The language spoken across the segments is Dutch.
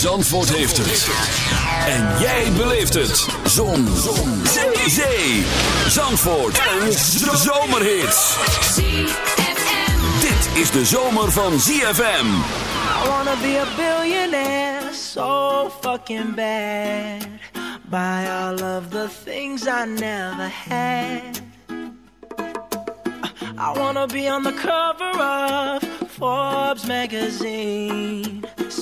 Zandvoort heeft het. En jij beleeft het. Zon. Zon. Zee. Zee. Zandvoort. Een zomerhit. Dit is de zomer van ZFM. I wanna be a billionaire so fucking bad. Buy all of the things I never had. I wanna be on the cover of Forbes magazine,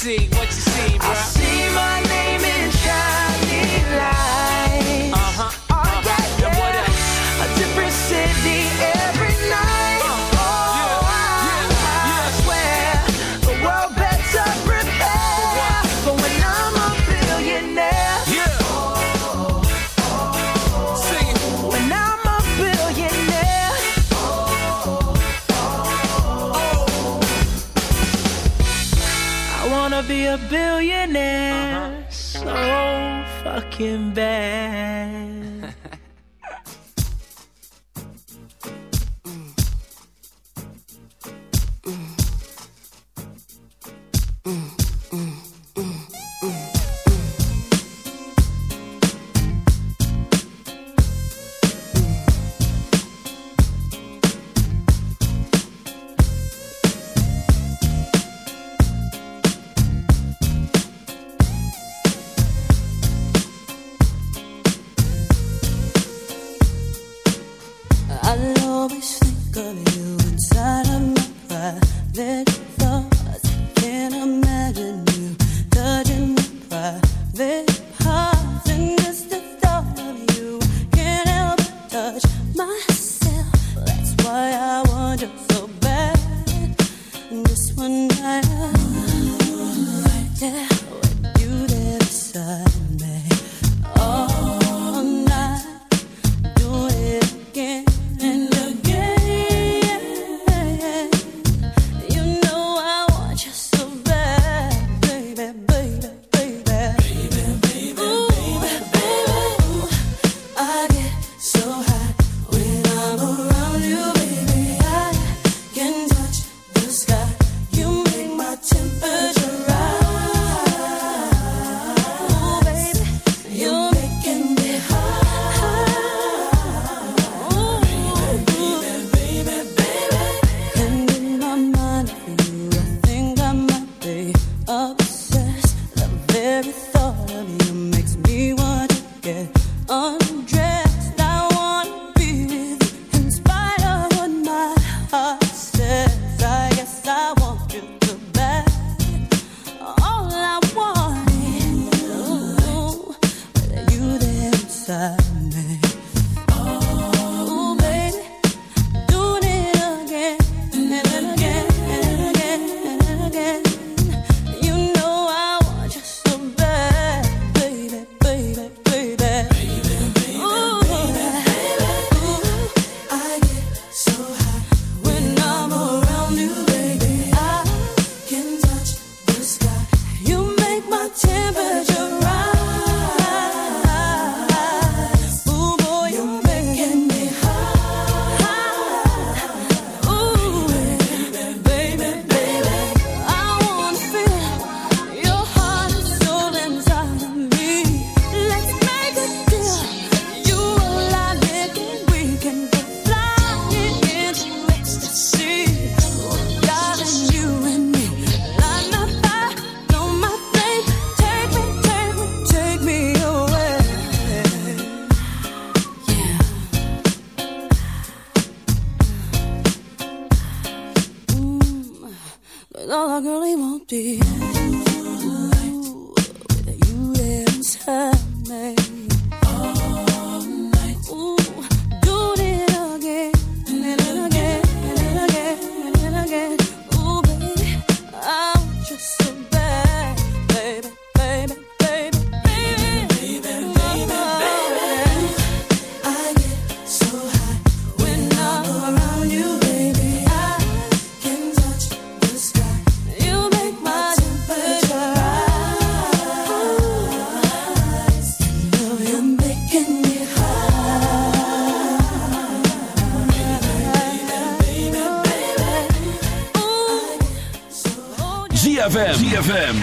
see, looking back.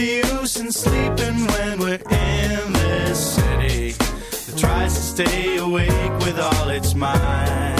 the use in sleeping when we're in this city that tries to stay awake with all its might?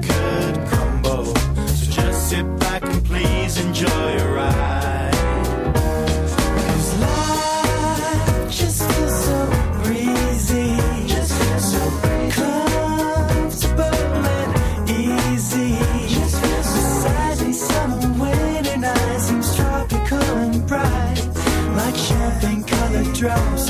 please enjoy your ride. Cause life just feels so breezy. Just feels so breezy. Comfortable and easy. Just feels so Sadly, summer winter night seems tropical and bright. Like champagne colored drops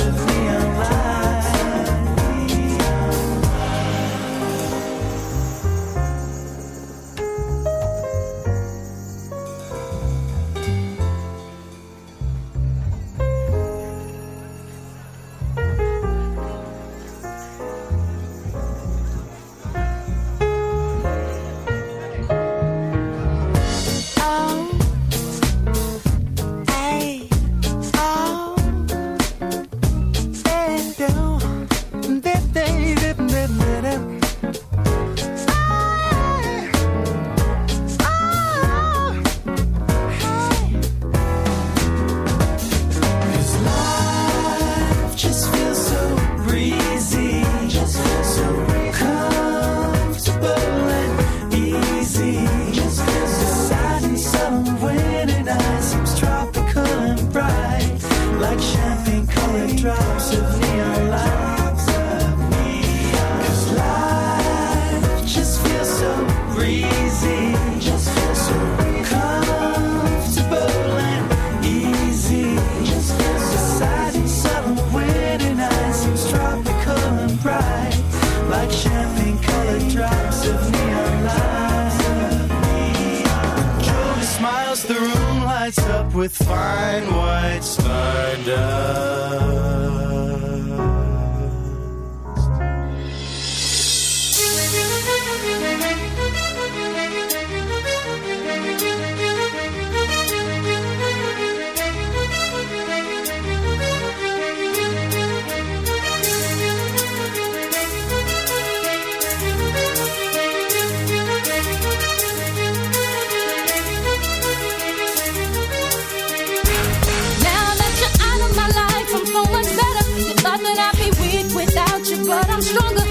stronger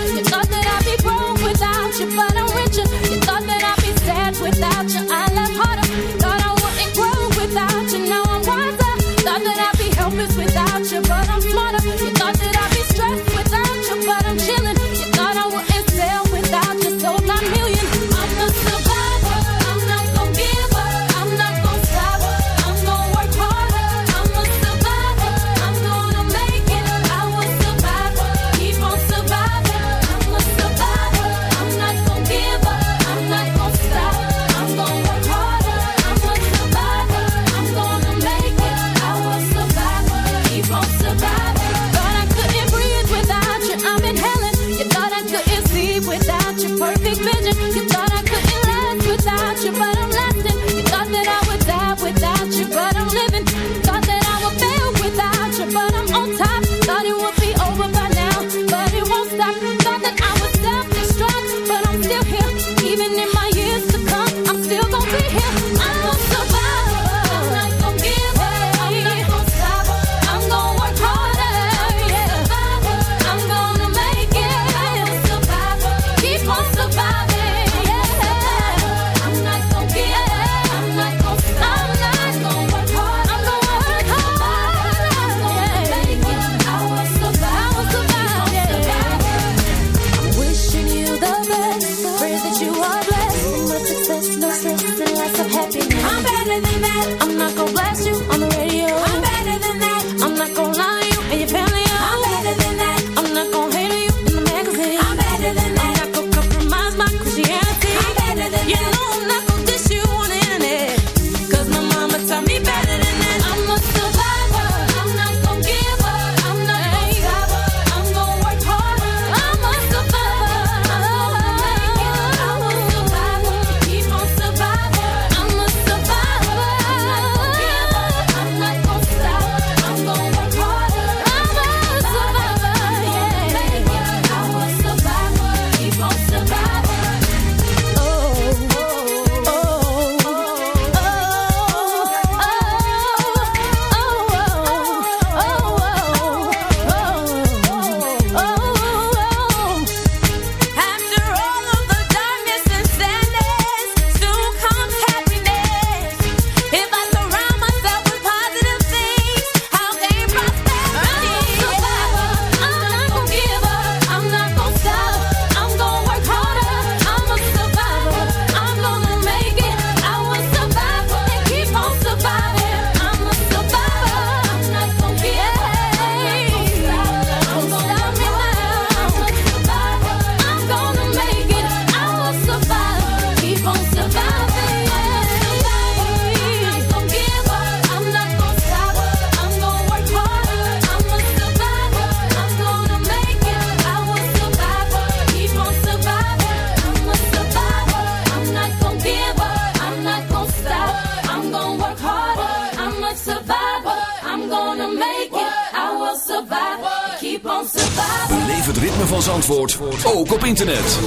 gonna make it. I will survive. Keep on surviving. Beleef het ritme van Zandvoort ook op internet.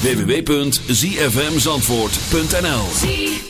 www.zfmzandvoort.nl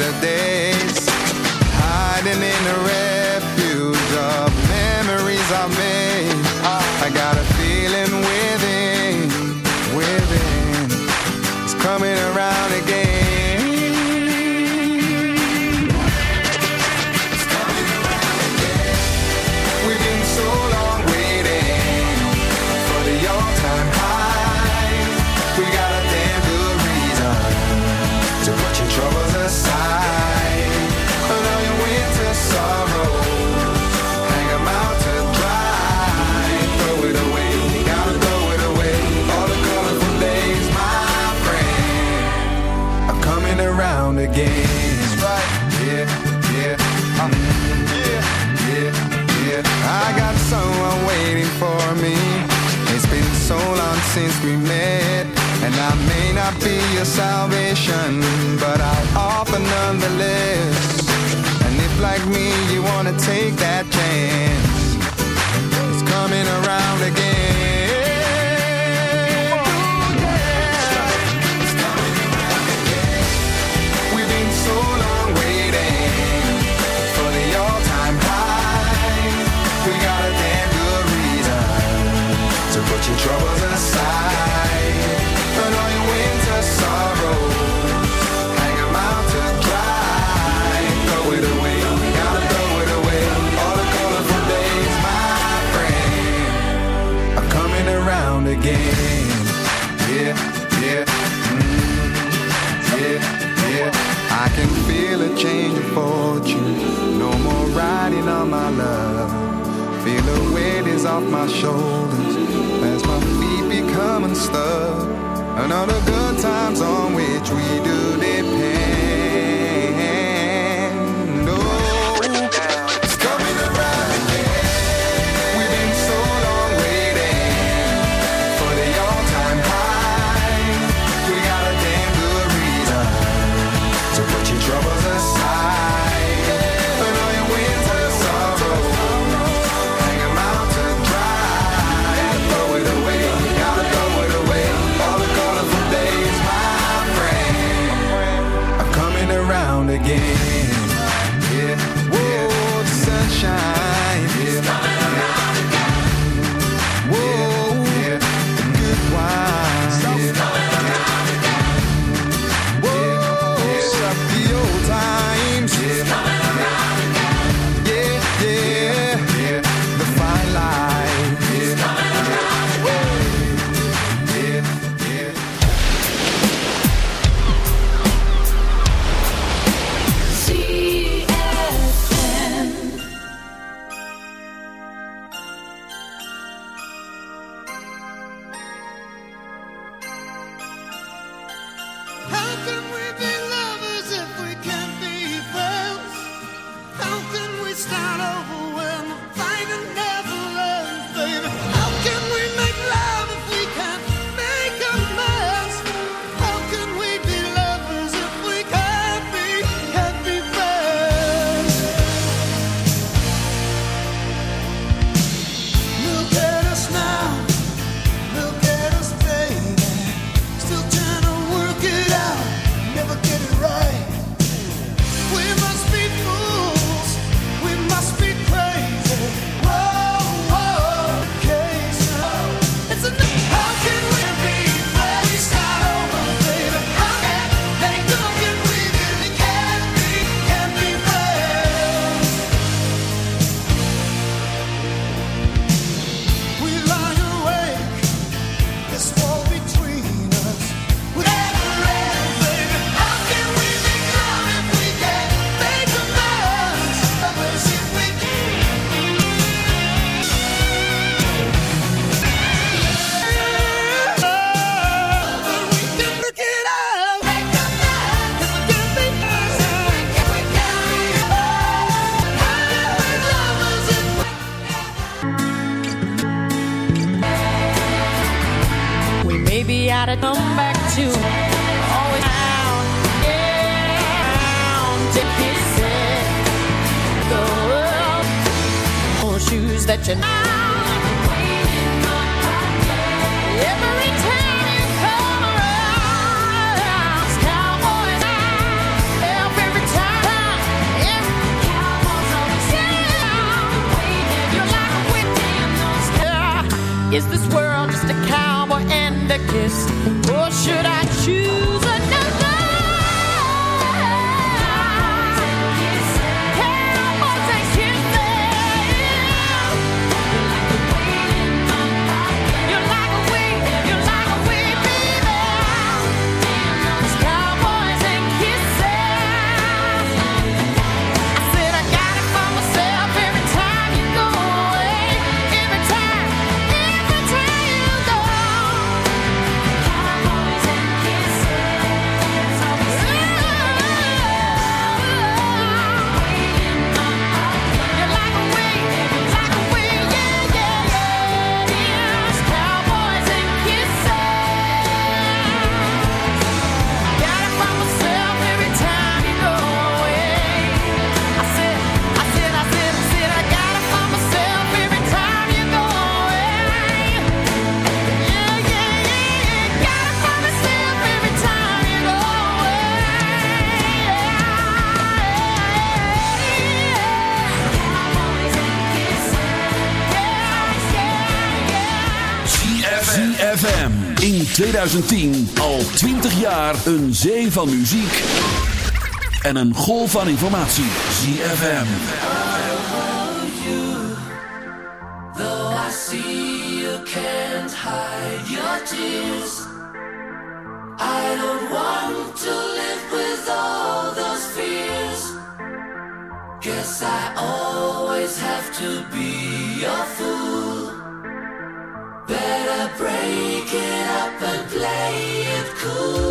your salvation, but I'll offer nonetheless. And if, like me, you wanna take that chance, it's coming around again. troubles again. Yeah, yeah, mm, yeah, yeah. I can feel a change of fortune. No more riding on my love. Feel the weight is off my shoulders as my feet become unstuck. Another good time's on which we do. Is this world just a cowboy and a kiss? 2010 al 20 jaar een zee van muziek en een golf van informatie. ZFM. I don't want to live with all those fears. Guess I always have to be your fool. Get up and play it cool.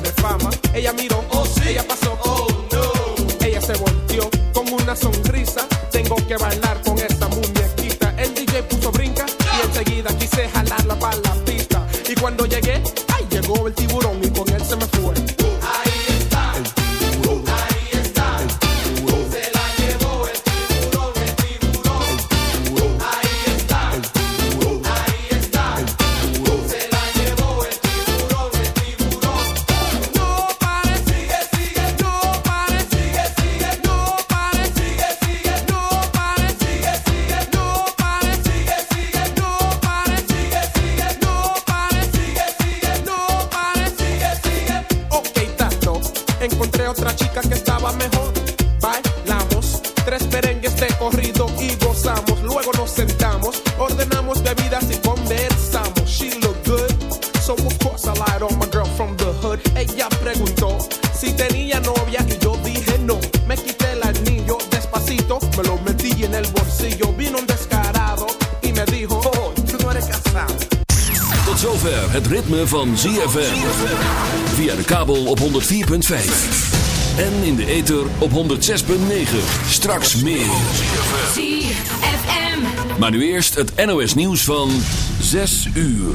De fama. Ella miró, oh sí, ella pasó, oh no. Ella se volteó con una sonrisa. Tengo que bailar con esta muñequita. El DJ puso brinca y enseguida quise jalarla para la pista. Y cuando llegué, ay, llegó el tiburón van ZFM. Via de kabel op 104.5. En in de ether op 106.9. Straks meer. ZFM. Maar nu eerst het NOS nieuws van 6 uur.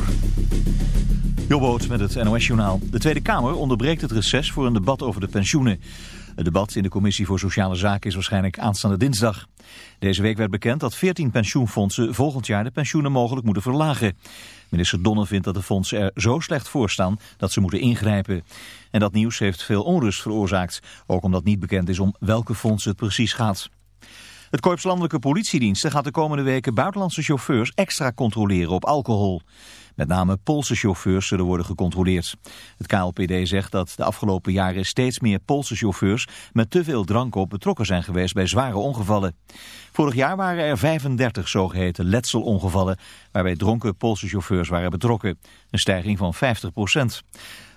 Jobboot met het NOS-journaal. De Tweede Kamer onderbreekt het reces voor een debat over de pensioenen. Het debat in de Commissie voor Sociale Zaken is waarschijnlijk aanstaande dinsdag. Deze week werd bekend dat 14 pensioenfondsen volgend jaar de pensioenen mogelijk moeten verlagen. Minister Donner vindt dat de fondsen er zo slecht voor staan dat ze moeten ingrijpen. En dat nieuws heeft veel onrust veroorzaakt, ook omdat niet bekend is om welke fondsen het precies gaat. Het Korps Landelijke Politiediensten gaat de komende weken buitenlandse chauffeurs extra controleren op alcohol. Met name Poolse chauffeurs zullen worden gecontroleerd. Het KLPD zegt dat de afgelopen jaren steeds meer Poolse chauffeurs met te veel drank op betrokken zijn geweest bij zware ongevallen. Vorig jaar waren er 35 zogeheten letselongevallen waarbij dronken Poolse chauffeurs waren betrokken. Een stijging van 50 procent.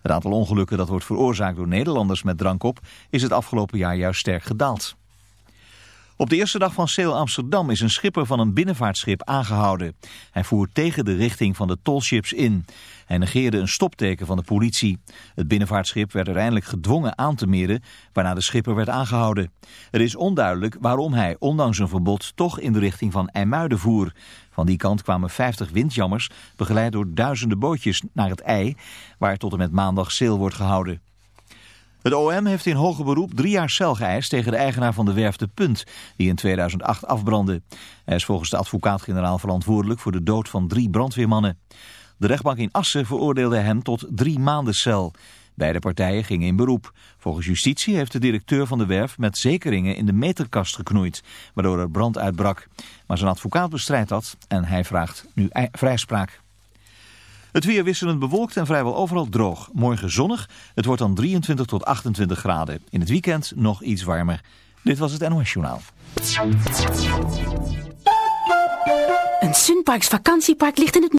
Het aantal ongelukken dat wordt veroorzaakt door Nederlanders met drank op is het afgelopen jaar juist sterk gedaald. Op de eerste dag van Sail Amsterdam is een schipper van een binnenvaartschip aangehouden. Hij voer tegen de richting van de tolships in. Hij negeerde een stopteken van de politie. Het binnenvaartschip werd uiteindelijk gedwongen aan te meren, waarna de schipper werd aangehouden. Het is onduidelijk waarom hij, ondanks een verbod, toch in de richting van IJmuiden voer. Van die kant kwamen 50 windjammers, begeleid door duizenden bootjes, naar het IJ, waar tot en met maandag sail wordt gehouden. Het OM heeft in hoger beroep drie jaar cel geëist tegen de eigenaar van de werf De Punt, die in 2008 afbrandde. Hij is volgens de advocaat-generaal verantwoordelijk voor de dood van drie brandweermannen. De rechtbank in Assen veroordeelde hem tot drie maanden cel. Beide partijen gingen in beroep. Volgens justitie heeft de directeur van de werf met zekeringen in de meterkast geknoeid, waardoor er brand uitbrak. Maar zijn advocaat bestrijdt dat en hij vraagt nu vrijspraak. Het weer wisselend bewolkt en vrijwel overal droog. Morgen zonnig. Het wordt dan 23 tot 28 graden. In het weekend nog iets warmer. Dit was het NOS Journaal. Een Sunparks vakantiepark ligt in het